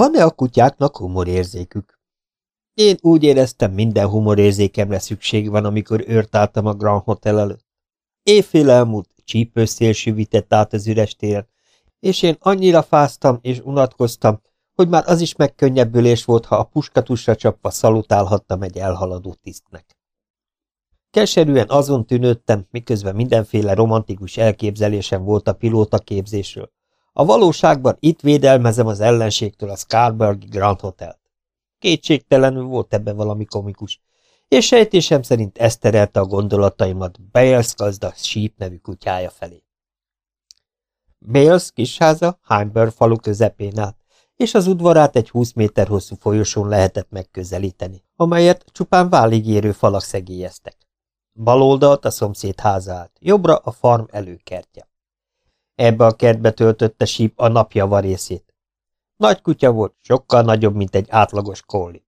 Van-e a kutyáknak humorérzékük? Én úgy éreztem, minden humorérzékemre szükség van, amikor őrt a Grand Hotel előtt. Éjfél elmúlt, csípős szél süvített át az üres téren, és én annyira fáztam és unatkoztam, hogy már az is megkönnyebbülés volt, ha a puskatusra csapva szalutálhattam egy elhaladó tisztnek. Keserűen azon tűnődtem, miközben mindenféle romantikus elképzelésem volt a pilóta képzésről. A valóságban itt védelmezem az ellenségtől a Scarberg Grand Hotel. Kétségtelenül volt ebben valami komikus, és sejtésem szerint ez terelte a gondolataimat Bales gazda síp nevű kutyája felé. Bales kisháza Heimberg falu közepén állt, és az udvarát egy 20 méter hosszú folyosón lehetett megközelíteni, amelyet csupán válig falak szegélyeztek. Bal oldalt a szomszéd háza állt, jobbra a farm előkertje. Ebbe a kertbe töltötte síp a napjava részét. Nagy kutya volt, sokkal nagyobb, mint egy átlagos kolli.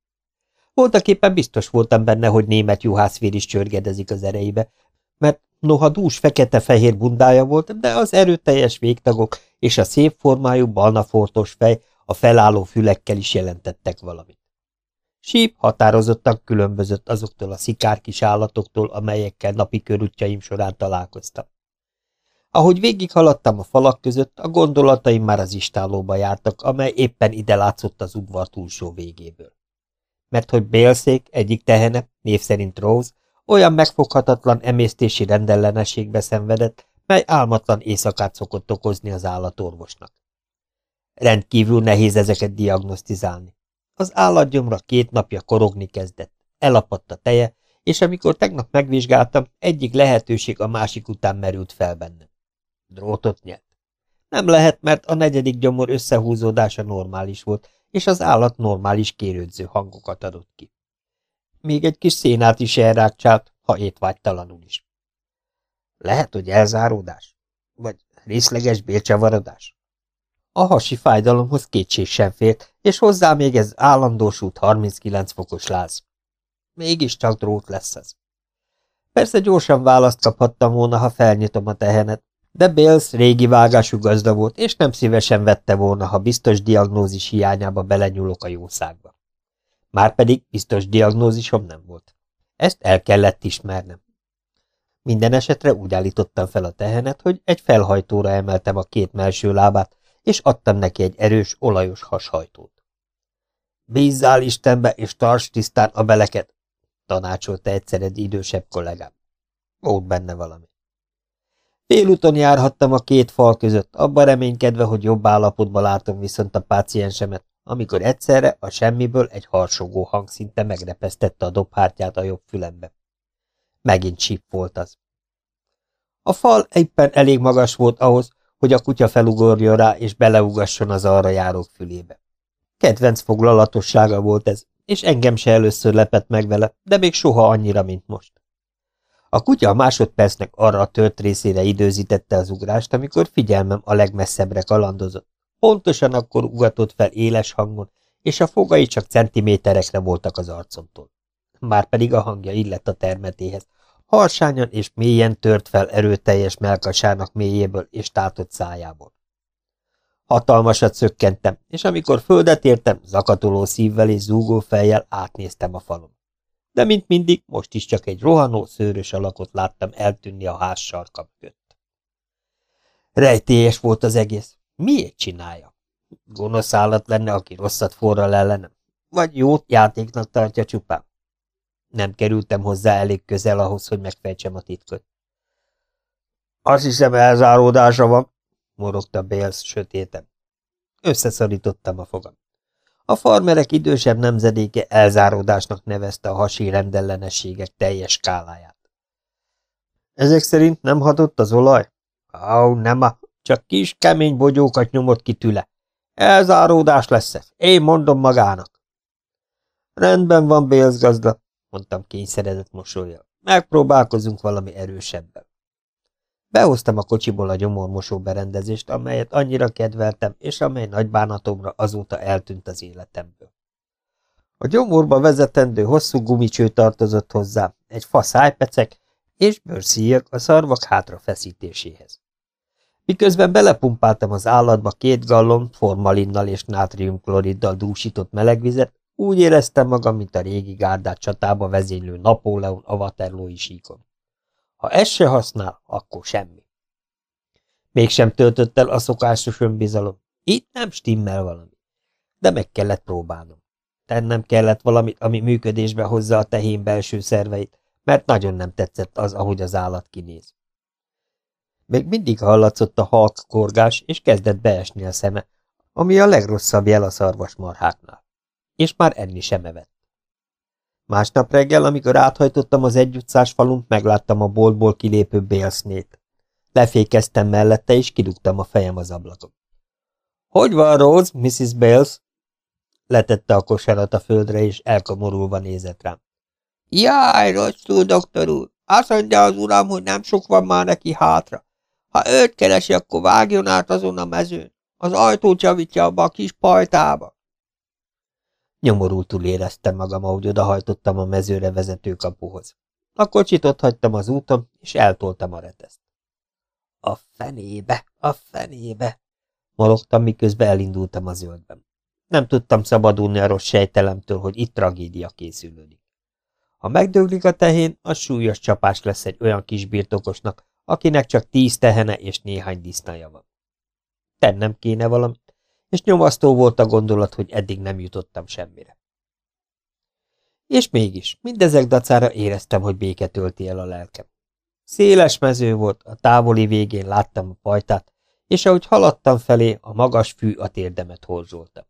Voltak éppen biztos voltam benne, hogy német juhászvér is csörgedezik az erejébe, mert noha dús fekete-fehér bundája volt, de az erőteljes végtagok és a szép formájú balnafortos fej a felálló fülekkel is jelentettek valamit. Síp határozottan különbözött azoktól a szikár kis állatoktól, amelyekkel napi körútjaim során találkoztam. Ahogy végighaladtam a falak között, a gondolataim már az istálóba jártak, amely éppen ide látszott az udvar túlsó végéből. Mert hogy bélszék egyik tehene, név szerint Rose, olyan megfoghatatlan emésztési rendellenességbe szenvedett, mely álmatlan éjszakát szokott okozni az állatorvosnak. Rendkívül nehéz ezeket diagnosztizálni. Az állatgyomra két napja korogni kezdett, elapadt a teje, és amikor tegnap megvizsgáltam, egyik lehetőség a másik után merült fel bennem. Drótot nyert. Nem lehet, mert a negyedik gyomor összehúzódása normális volt, és az állat normális kérődző hangokat adott ki. Még egy kis szénát is elrácsált, ha étvágytalanul is. Lehet, hogy elzáródás? Vagy részleges bélcsavarodás? A hasi fájdalomhoz kétség sem fért, és hozzá még ez állandósult 39 fokos láz. Mégis csak drót lesz ez. Persze gyorsan választ kaphattam volna, ha felnyitom a tehenet, de Bales régi vágású gazda volt, és nem szívesen vette volna, ha biztos diagnózis hiányába belenyúlok a jószágba. Márpedig biztos diagnózisom nem volt. Ezt el kellett ismernem. Minden esetre úgy állítottam fel a tehenet, hogy egy felhajtóra emeltem a két melső lábát, és adtam neki egy erős, olajos hashajtót. Bízzál Istenbe, és tarts tisztán a beleket, tanácsolta egyszer egy idősebb kollégám. Volt benne valami. Félúton járhattam a két fal között, abban reménykedve, hogy jobb állapotban látom viszont a páciensemet, amikor egyszerre a semmiből egy harsogó hang szinte megrepesztette a dobhártyát a jobb fülembe. Megint csíp volt az. A fal éppen elég magas volt ahhoz, hogy a kutya felugorjon rá és beleugasson az arra járók fülébe. Kedvenc foglalatossága volt ez, és engem se először lepett meg vele, de még soha annyira, mint most. A kutya a másodpercnek arra a tört részére időzítette az ugrást, amikor figyelmem a legmesszebbre kalandozott. Pontosan akkor ugatott fel éles hangon, és a fogai csak centiméterekre voltak az arcomtól. Márpedig a hangja illett a termetéhez, harsányan és mélyen tört fel erőteljes melkasának mélyéből és tátott szájából. Hatalmasat szökkentem, és amikor földet értem, zakatoló szívvel és zúgó fejjel átnéztem a falon. De mint mindig, most is csak egy rohanó, szőrös alakot láttam eltűnni a ház sarka mögött. Rejtélyes volt az egész. Miért csinálja? Gonosz állat lenne, aki rosszat forral ellenem. Vagy jót játéknak tartja csupán. Nem kerültem hozzá elég közel ahhoz, hogy megfejtsem a titkot. Azt hiszem elzáródása van, morogta Bales sötéten. Összeszorítottam a fogam. A farmerek idősebb nemzedéke elzáródásnak nevezte a hasi rendellenességek teljes skáláját. Ezek szerint nem hatott az olaj? Ó, nem a, csak kis kemény bogyókat nyomott ki tüle. Elzáródás lesz ez, én mondom magának. Rendben van, Bales gazda, mondtam kényszeredett mosolyjal. Megpróbálkozunk valami erősebben. Behoztam a kocsiból a gyomormosó berendezést, amelyet annyira kedveltem, és amely nagy bánatomra azóta eltűnt az életemből. A gyomorba vezetendő hosszú gumicső tartozott hozzá, egy fa szájpecek és bőrszíjak a szarvak hátra feszítéséhez. Miközben belepumpáltam az állatba két gallon formalinnal és nátriumkloriddal dúsított melegvizet, úgy éreztem magam, mint a régi gárdát csatába vezénylő Napóleon a síkon. Ha ez se használ, akkor semmi. Mégsem töltött el a szokásos önbizalom. Itt nem stimmel valami. De meg kellett próbálnom. Tennem kellett valamit, ami működésbe hozza a tehén belső szerveit, mert nagyon nem tetszett az, ahogy az állat kinéz. Még mindig hallatszott a halk korgás, és kezdett beesni a szeme, ami a legrosszabb jel a szarvasmarháknál. És már enni sem evett. Másnap reggel, amikor áthajtottam az egyutcás falun, megláttam a boltból kilépő Bélsznét. Lefékeztem mellette, és kidugtam a fejem az ablakon. – Hogy van, Rose, Mrs. Bales? Letette a kosarat a földre, és elkomorulva nézett rám. – Jaj, rosszul, doktor úr! Azt mondja az uram, hogy nem sok van már neki hátra. Ha őt keresi, akkor vágjon át azon a mezőn. Az ajtót javítja abba a kis pajtába. Nyomorultul éreztem magam, ahogy odahajtottam a mezőre vezető kapuhoz. A kocsit ott hagytam az úton, és eltoltam a reteszt. A fenébe, a fenébe! Morogtam, miközben elindultam a zöldben. Nem tudtam szabadulni a rossz sejtelemtől, hogy itt tragédia készülődik. Ha megdöglik a tehén, az súlyos csapás lesz egy olyan kis birtokosnak, akinek csak tíz tehene és néhány disznaja van. Tennem kéne valamit, és nyomasztó volt a gondolat, hogy eddig nem jutottam semmire. És mégis, mindezek dacára éreztem, hogy béke tölti el a lelkem. Széles mező volt, a távoli végén láttam a pajtát, és ahogy haladtam felé, a magas fű a térdemet horzsolta.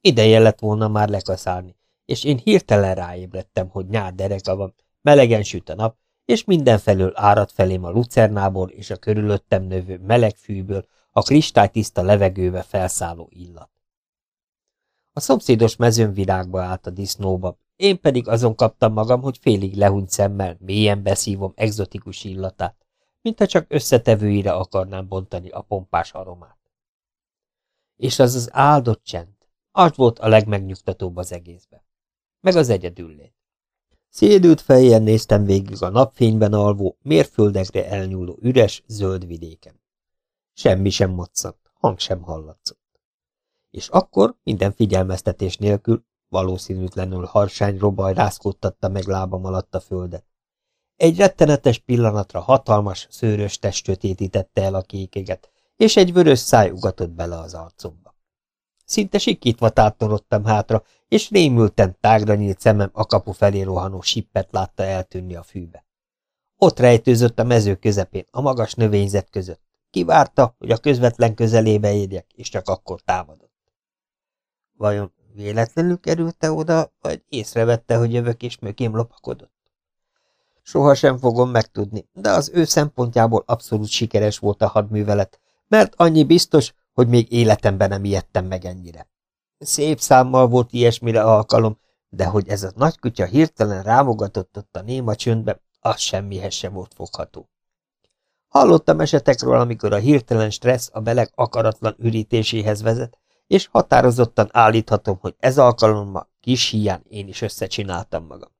Ideje lett volna már lekaszálni, és én hirtelen ráébredtem, hogy nyár dereka van, melegen süt a nap, és mindenfelől árad felém a lucernából és a körülöttem növő meleg fűből a kristálytiszta levegőbe felszálló illat. A szomszédos mezőn virágba állt a disznóba, én pedig azon kaptam magam, hogy félig lehúnyt szemmel, mélyen beszívom egzotikus illatát, mintha csak összetevőire akarnám bontani a pompás aromát. És az az áldott csend, az volt a legmegnyugtatóbb az egészben. Meg az egyedüllét. Szédült fejjel néztem végig a napfényben alvó, mérföldekre elnyúló üres, zöld vidéken. Semmi sem moccant, hang sem hallatszott. És akkor, minden figyelmeztetés nélkül, valószínűtlenül harsány robaj rázkódtatta meg lábam alatt a földet. Egy rettenetes pillanatra hatalmas, szőrös test sötétítette el a kékeget, és egy vörös száj ugatott bele az arcomba. Szinte sikítva tátorodtam hátra, és rémülten tágra nyílt szemem a kapu felé rohanó sippet látta eltűnni a fűbe. Ott rejtőzött a mező közepén, a magas növényzet között. Kivárta, hogy a közvetlen közelébe érjek, és csak akkor támadott. Vajon véletlenül került-e oda, vagy észrevette, hogy jövök, és mögém lopakodott? Soha sem fogom megtudni, de az ő szempontjából abszolút sikeres volt a hadművelet, mert annyi biztos, hogy még életemben nem ijedtem meg ennyire. Szép számmal volt ilyesmire alkalom, de hogy ez a nagy kutya hirtelen rámogatott ott a néma csöndbe, az semmihez sem volt fogható. Hallottam esetekről, amikor a hirtelen stressz a beleg akaratlan ürítéséhez vezet, és határozottan állíthatom, hogy ez alkalommal kis hiány én is összecsináltam magam.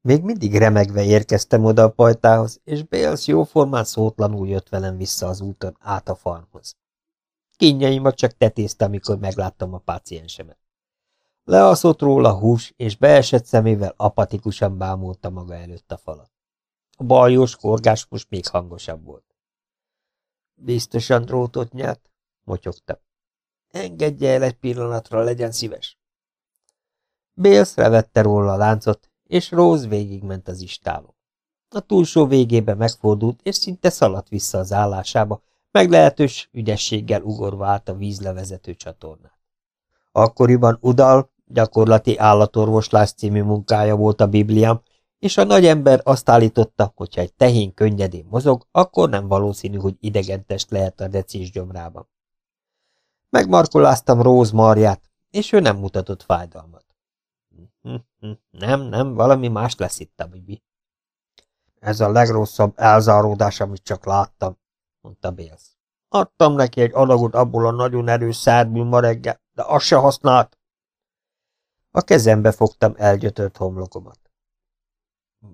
Még mindig remegve érkeztem oda a pajtához, és Bales jóformán szótlanul jött velem vissza az úton át a farmhoz. Kínjaimat csak tetézte, amikor megláttam a páciensemet. Leaszott róla hús, és beesett szemével apatikusan bámulta maga előtt a falat. A baljós korgás most még hangosabb volt. Biztosan drótot nyert? motyogta. Engedje el egy pillanatra, legyen szíves. Bales revette róla a láncot, és Rose végigment az istálon. A túlsó végébe megfordult, és szinte szaladt vissza az állásába, meglehetős ügyességgel ugorva át a vízlevezető csatornát. Akkoriban Udal gyakorlati állatorvoslás című munkája volt a Bibliám, és a nagy ember azt állította, hogyha egy tehén könnyedén mozog, akkor nem valószínű, hogy idegentest lehet a decis gyomrában. Megmarkoláztam Rose marját, és ő nem mutatott fájdalmat. Nem, nem, valami más lesz itt, Bibi. Ez a legrosszabb elzáródás, amit csak láttam, mondta Bales. Adtam neki egy adagot abból a nagyon erős szárből ma reggel, de azt se használt. A kezembe fogtam elgyötört homlokomat.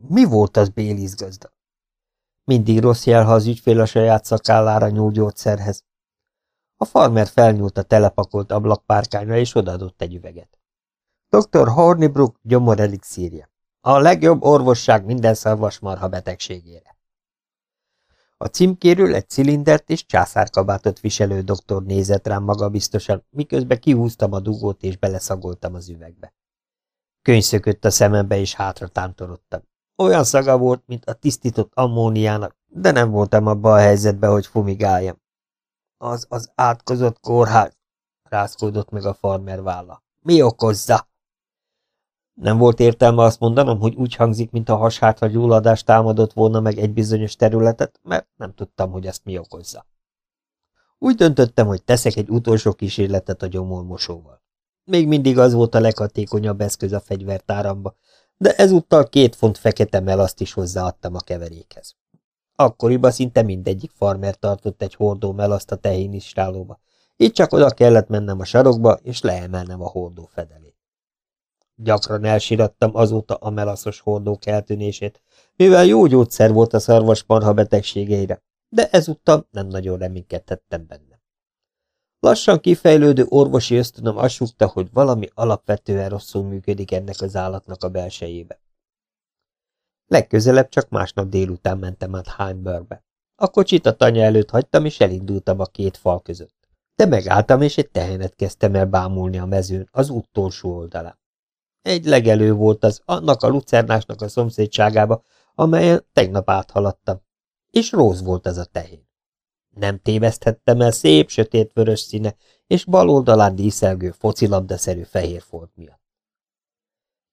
Mi volt az Bélisz gazda? Mindig rossz jel, ha az ügyfél a saját szakállára nyúl gyógyszerhez. A farmer felnyúlt a telepakolt ablakpárkányra, és odaadott egy üveget. Dr. Hornibrook gyomor elixírja. A legjobb orvosság minden szarvasmarha betegségére. A címkéről egy cilindert és császárkabátot viselő doktor nézett rám magabiztosan, miközben kihúztam a dugót és beleszagoltam az üvegbe. Könyv szökött a szemembe, és hátra tántorodtam. Olyan szaga volt, mint a tisztított ammóniának, de nem voltam abban a helyzetben, hogy fumigáljam. Az az átkozott kórház, rázkódott meg a farmer válla. Mi okozza? Nem volt értelme azt mondanom, hogy úgy hangzik, mint a hashátra gyulladás támadott volna meg egy bizonyos területet, mert nem tudtam, hogy ezt mi okozza. Úgy döntöttem, hogy teszek egy utolsó kísérletet a gyomormosóval. Még mindig az volt a leghatékonyabb eszköz a fegyvertáramba, de ezúttal két font fekete melaszt is hozzáadtam a keverékhez. Akkoriban szinte mindegyik farmer tartott egy hordó melaszt a tehénistálóba, így csak oda kellett mennem a sarokba, és leemelnem a hordó fedelét. Gyakran elsirattam azóta a melaszos hordók eltűnését, mivel jó gyógyszer volt a szarvasmarha betegségeire, de ezúttal nem nagyon reménykedhettem benne. Lassan kifejlődő orvosi ösztönöm azt hogy valami alapvetően rosszul működik ennek az állatnak a belsejébe. Legközelebb csak másnap délután mentem át Heimbergbe. A kocsit a tanya előtt hagytam, és elindultam a két fal között. De megálltam, és egy tehenet kezdtem el bámulni a mezőn, az utolsó oldalán. Egy legelő volt az, annak a lucernásnak a szomszédságába, amelyen tegnap áthaladtam, és róz volt ez a tehén. Nem téveszthettem el szép, sötét-vörös színe, és bal oldalán díszelgő focilabdaszerű fehér folt miatt.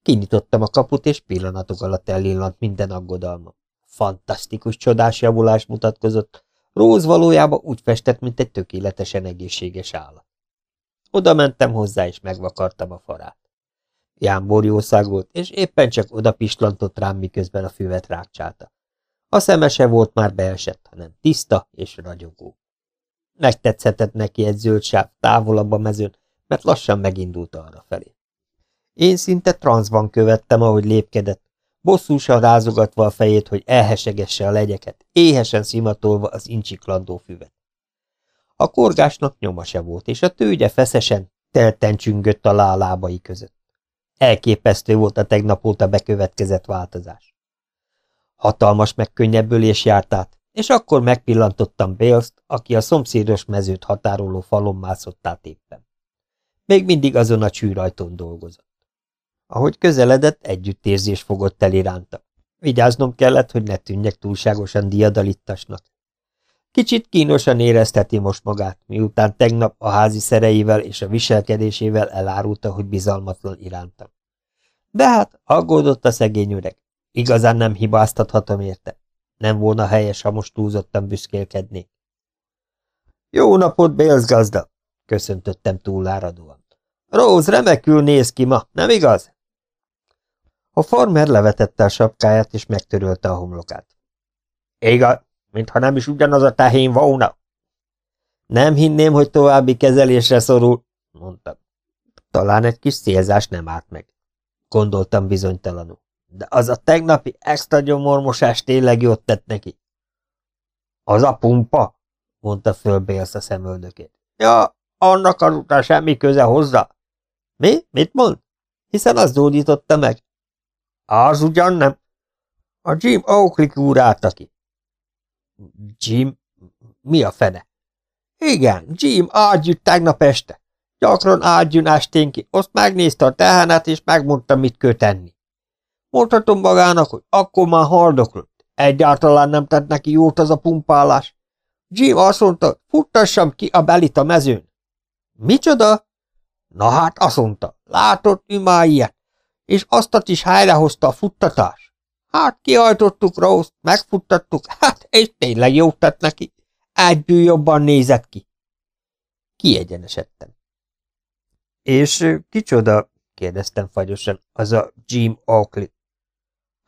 Kinyitottam a kaput, és pillanatok alatt elillant minden aggodalma. Fantasztikus, csodás javulás mutatkozott. Róz valójában úgy festett, mint egy tökéletesen egészséges állat. Oda mentem hozzá, és megvakartam a farát. Ján borjószág volt, és éppen csak oda pislantott rám, miközben a füvet rákcsálta. A szeme se volt már beesett, hanem tiszta és ragyogó. Megtetszhetett neki egy zöld sáv távolabb a mezőn, mert lassan megindult arra felé. Én szinte transzban követtem, ahogy lépkedett, bosszúsan rázogatva a fejét, hogy elhesegesse a legyeket, éhesen szimatolva az incsiklandó füvet. A korgásnak nyoma se volt, és a tőgye feszesen, telten csüngött a lálábai között. Elképesztő volt a tegnap óta bekövetkezett változás. Hatalmas megkönnyebbülés járt át, és akkor megpillantottam bales aki a szomszédos mezőt határoló falon mászott át éppen. Még mindig azon a csűrajtón dolgozott. Ahogy közeledett, együttérzés fogott el iránta. Vigyáznom kellett, hogy ne tűnjek túlságosan diadalittasnak. Kicsit kínosan érezteti most magát, miután tegnap a házi szereivel és a viselkedésével elárulta, hogy bizalmatlan irántam. De hát aggódott a szegény öreg. Igazán nem hibáztathatom érte. Nem volna helyes, ha most túlzottan büszkélkednék. Jó napot, Bales gazda! köszöntöttem túláradóan. Rose remekül néz ki ma, nem igaz? A farmer levetette a sapkáját, és megtörölte a homlokát. Igaz, mintha nem is ugyanaz a tehén volna. Nem hinném, hogy további kezelésre szorul, mondtam. Talán egy kis szélzás nem árt meg. Gondoltam bizonytalanul. De az a tegnapi extra gyomormosás tényleg jót tett neki. Az a pumpa? mondta föl Bales a szemöldökét. Ja, annak azután semmi köze hozzá. Mi? Mit mond? Hiszen az zódította meg. Az ugyan nem. A Jim Oakley úr állta ki. Jim? Mi a fene? Igen, Jim ágyütt tegnap este. Gyakran ágyűn esténk ki, azt megnézte a tehenet, és megmondta, mit kell. Mondhatom magának, hogy akkor már haldoklott. Egyáltalán nem tett neki jót az a pumpálás. Jim azt mondta, futtassam ki a belit a mezőn. Micsoda? Na hát azt mondta, látod, imá ilyet és aztat is helyrehozta a futtatás. Hát kihajtottuk Rose, megfuttattuk, hát és tényleg jót tett neki. Egyből jobban nézett ki. Kiegyenesedtem. És kicsoda? kérdeztem fagyosan. Az a Jim Oakley.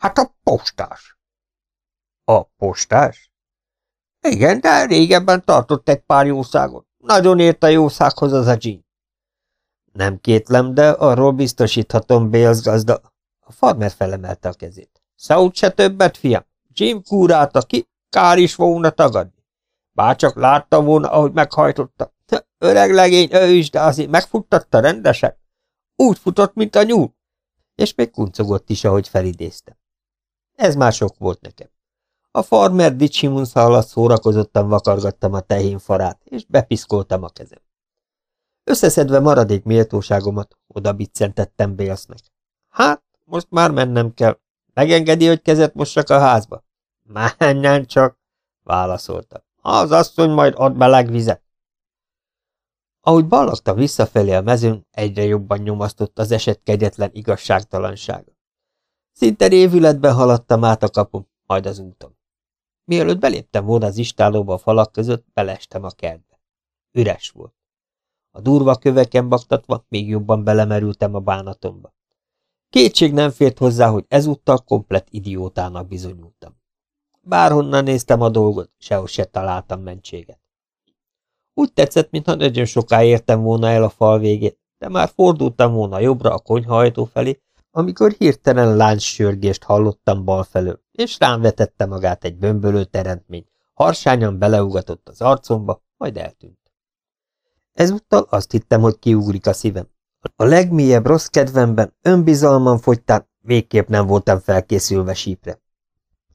Hát a postás. A postás? Igen, de régebben tartott egy pár jószágot. Nagyon ért a jószághoz az a Jim. Nem kétlem, de arról biztosíthatom, Bales gazda. A farmer felemelte a kezét. Szót se többet, fiam. Jim kúrálta ki, kár is volna tagadni. Bárcsak láttam volna, ahogy meghajtotta. Öreg legény, ő is, de azért megfuttatta rendesen. Úgy futott, mint a nyúl. És még kuncogott is, ahogy felidézte. Ez már sok volt nekem. A farmer Dicsimunsz alatt szórakozottan vakargattam a tehén farát, és bepiszkoltam a kezem. Összeszedve maradék méltóságomat, oda biccentettem Bélsznek. Hát, most már mennem kell. Megengedi, hogy kezet mossak a házba? Menjen csak, válaszolta. Az asszony majd ad meleg vizet. Ahogy ballagta visszafelé a mezőn, egyre jobban nyomasztott az eset kegyetlen igazságtalansága. Szinte révületben haladtam át a kapun, majd az úton. Mielőtt beléptem volna az istálóba a falak között, belestem a kertbe. Üres volt. A durva köveken baktatva még jobban belemerültem a bánatomba. Kétség nem fért hozzá, hogy ezúttal komplet idiótának bizonyultam. Bárhonnan néztem a dolgot, sehol se találtam mentséget. Úgy tetszett, mintha nagyon soká értem volna el a fal végét, de már fordultam volna jobbra a konyhajtó felé, amikor hirtelen láncsörgést hallottam bal felől, és rám vetette magát egy bömbölő teremtmény, harsányan beleugatott az arcomba, majd eltűnt. Ezúttal azt hittem, hogy kiugrik a szívem. A legmélyebb rossz kedvemben, önbizalmam fogytán végképp nem voltam felkészülve sípre.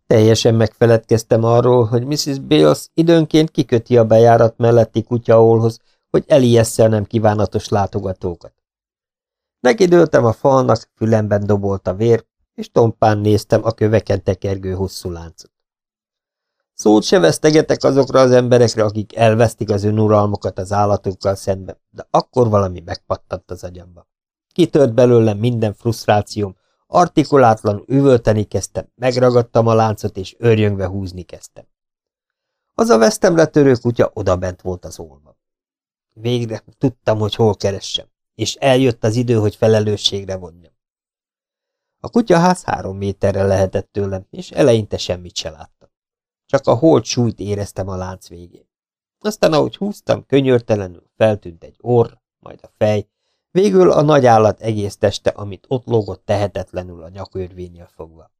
Teljesen megfeledkeztem arról, hogy Mrs. Bales időnként kiköti a bejárat melletti kutyaolhoz, hogy elijesszel nem kívánatos látogatókat. Megidőltem a falnak, fülemben dobolt a vér, és tompán néztem a köveken tekergő hosszú láncot. Szót se vesztegetek azokra az emberekre, akik elvesztik az önuralmukat az állatokkal szemben, de akkor valami megpattant az agyamba. Kitört belőlem minden frusztrációm, artikulátlanul üvölteni kezdtem, megragadtam a láncot, és örjöngve húzni kezdtem. Az a vesztemre törő kutya odabent volt az olva. Végre tudtam, hogy hol keressem, és eljött az idő, hogy felelősségre vonjam. A kutyaház három méterre lehetett tőlem, és eleinte semmit se láttam. Csak a holt súlyt éreztem a lánc végén. Aztán, ahogy húztam, könyörtelenül feltűnt egy orr, majd a fej, végül a nagy állat egész teste, amit ott lógott tehetetlenül a nyakörvényel fogva.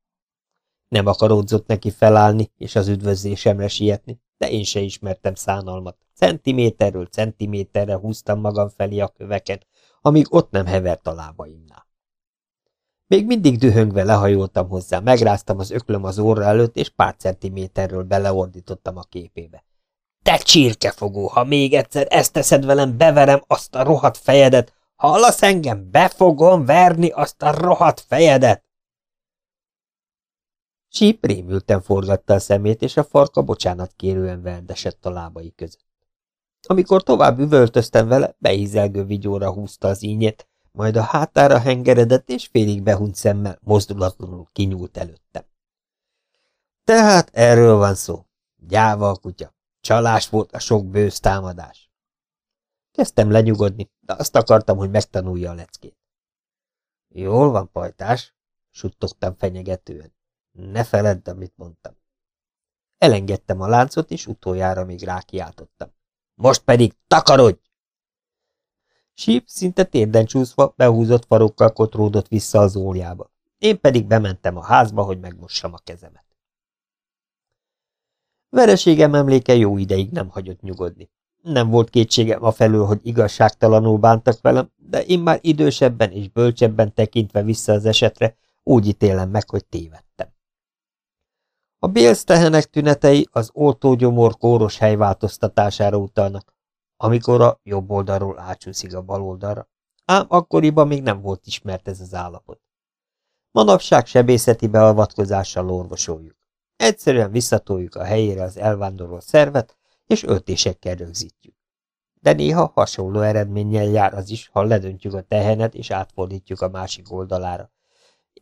Nem akaródzott neki felállni és az üdvözlésemre sietni, de én se ismertem szánalmat. Centiméterről centiméterre húztam magam felé a köveken, amíg ott nem hevert a lábaimnál. Még mindig dühöngve lehajoltam hozzá, megráztam az öklöm az óra előtt, és pár centiméterről beleordítottam a képébe. Te csirkefogó, ha még egyszer ezt teszed velem, beverem azt a rohadt fejedet, hallasz engem, be verni azt a rohadt fejedet! Síp rémülten forgatta a szemét, és a farka bocsánat kérően verdesett a lábai között. Amikor tovább üvöltöztem vele, beízelgő vigyóra húzta az ínyét, majd a hátára hengeredett, és félig behunyt szemmel mozdulatlanul kinyúlt előttem. Tehát erről van szó. Gyáva a kutya. Csalás volt a sok bősz támadás. Kezdtem lenyugodni, de azt akartam, hogy megtanulja a leckét. Jól van, pajtás, suttogtam fenyegetően. Ne feledd, amit mondtam. Elengedtem a láncot, és utoljára még rákiáltottam. Most pedig takarodj! Síp szinte térden csúszva behúzott farokkal kotródott vissza az óriába. Én pedig bementem a házba, hogy megmossam a kezemet. Vereségem emléke jó ideig nem hagyott nyugodni. Nem volt kétségem a felől, hogy igazságtalanul bántak velem, de én már idősebben és bölcsebben tekintve vissza az esetre, úgy ítélem meg, hogy tévedtem. A bélsz tehenek tünetei az oltógyomor kóros helyváltoztatására utalnak, amikor a jobb oldalról átsúszik a bal oldalra, ám akkoriban még nem volt ismert ez az állapot. Manapság sebészeti beavatkozással orvosoljuk. Egyszerűen visszatoljuk a helyére az elvándorolt szervet, és öltésekkel rögzítjük. De néha hasonló eredménnyel jár az is, ha ledöntjük a tehenet és átfordítjuk a másik oldalára.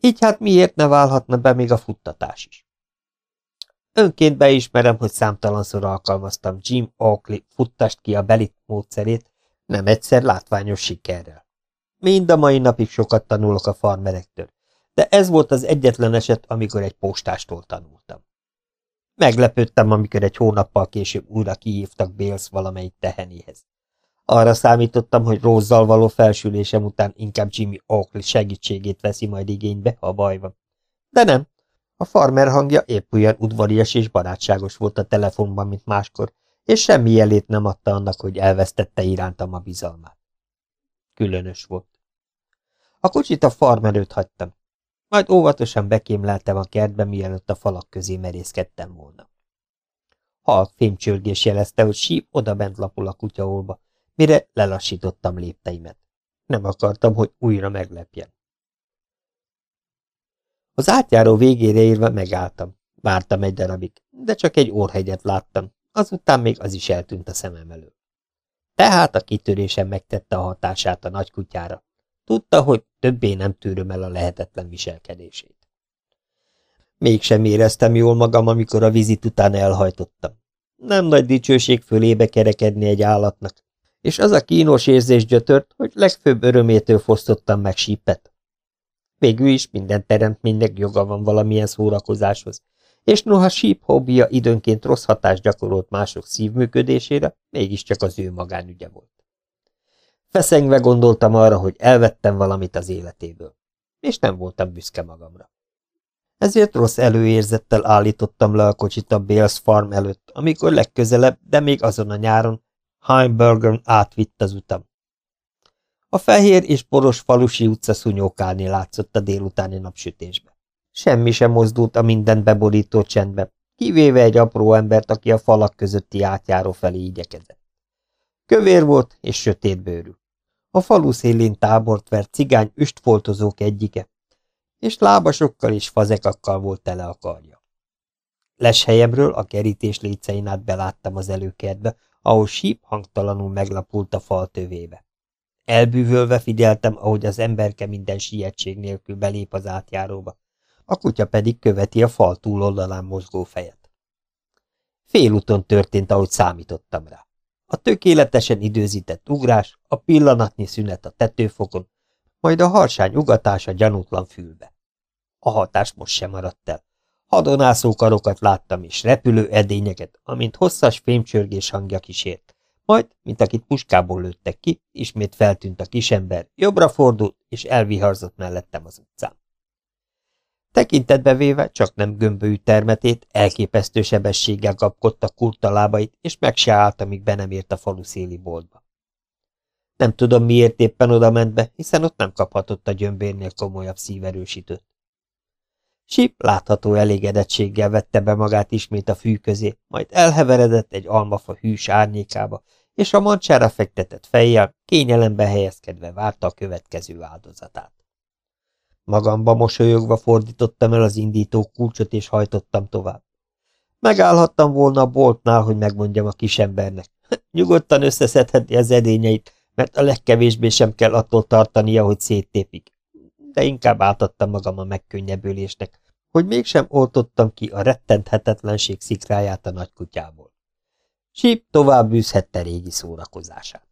Így hát miért ne válhatna be még a futtatás is? Önként beismerem, hogy számtalanszor alkalmaztam Jim Oakley futtast ki a belit módszerét, nem egyszer látványos sikerrel. Mind a mai napig sokat tanulok a farmerektől, de ez volt az egyetlen eset, amikor egy postástól tanultam. Meglepődtem, amikor egy hónappal később újra kihívtak Bales valamelyik tehenéhez. Arra számítottam, hogy Rózzal való felsülésem után inkább Jimmy Oakley segítségét veszi majd igénybe, ha baj van. De nem, A farmer hangja épp olyan udvarias és barátságos volt a telefonban, mint máskor, és semmi jelét nem adta annak, hogy elvesztette irántam a bizalmát. Különös volt. A kocsit a farm előtt hagytam. Majd óvatosan bekémleltem a kertbe, mielőtt a falak közé merészkedtem volna. Halk fémcsörgés jelezte, hogy síp odabent lapul a kutyaolba, mire lelassítottam lépteimet. Nem akartam, hogy újra meglepjen. Az átjáró végére érve megálltam. Vártam egy darabig, de csak egy orhegyet láttam, azután még az is eltűnt a szemem elől. Tehát a kitörésem megtette a hatását a nagykutyára. Tudta, hogy többé nem tűröm el a lehetetlen viselkedését. Mégsem éreztem jól magam, amikor a vizit után elhajtottam. Nem nagy dicsőség fölébe kerekedni egy állatnak, és az a kínos érzés gyötört, hogy legfőbb örömétől fosztottam meg sípet. Végül is minden teremtménynek joga van valamilyen szórakozáshoz, és noha síp hobbija időnként rossz hatást gyakorolt mások szívműködésére, mégiscsak az ő magánügye volt. Feszengve gondoltam arra, hogy elvettem valamit az életéből, és nem voltam büszke magamra. Ezért rossz előérzettel állítottam le a kocsit a Bales Farm előtt, amikor legközelebb, de még azon a nyáron Heimbergen átvitt az utam. A fehér és poros falusi utca szunyókálni látszott a délutáni napsütésbe. Semmi sem mozdult a mindent beborító csendbe, kivéve egy apró embert, aki a falak közötti átjáró felé igyekezett. Kövér volt és sötétbőrű. A falu szélén tábort vert cigány üstfoltozók egyike, és lábasokkal és fazekakkal volt tele a karja. Leshelyemről a kerítés lécein át beláttam az előkertbe, ahol síp hangtalanul meglapult a fal tövébe. Elbűvölve figyeltem, ahogy az emberke minden sietség nélkül belép az átjáróba, a kutya pedig követi a fal túloldalán mozgó fejet. Félúton történt, ahogy számítottam rá. A tökéletesen időzített ugrás, a pillanatnyi szünet a tetőfokon, majd a harsány ugatás a gyanútlan fülbe. A hatás most sem maradt el. Hadonászó karokat láttam, és repülő edényeket, amint hosszas fémcsörgés hangja kísért. Majd, mint akit puskából lőttek ki, ismét feltűnt a kisember, jobbra fordult, és elviharzott mellettem az utcán. Tekintetbe véve csak nem gömbölyű termetét, elképesztő sebességgel kapkodta kurta lábait, és meg se állt, amíg be nem ért a falu széli boltba. Nem tudom, miért éppen oda ment be, hiszen ott nem kaphatott a gyömbérnél komolyabb szíverősítőt. Sip látható elégedettséggel vette be magát ismét a fű közé, majd elheveredett egy almafa hűs árnyékába, és a mancsára fektetett fejjel, kényelembe helyezkedve várta a következő áldozatát. Magamba mosolyogva fordítottam el az indító kulcsot, és hajtottam tovább. Megállhattam volna a boltnál, hogy megmondjam a kisembernek. Nyugodtan összeszedheti az edényeit, mert a legkevésbé sem kell attól tartania, hogy széttépik. De inkább átadtam magam a megkönnyebbülésnek, hogy mégsem oltottam ki a rettenthetetlenség szikráját a nagykutyából. Síp tovább bűzhette régi szórakozását.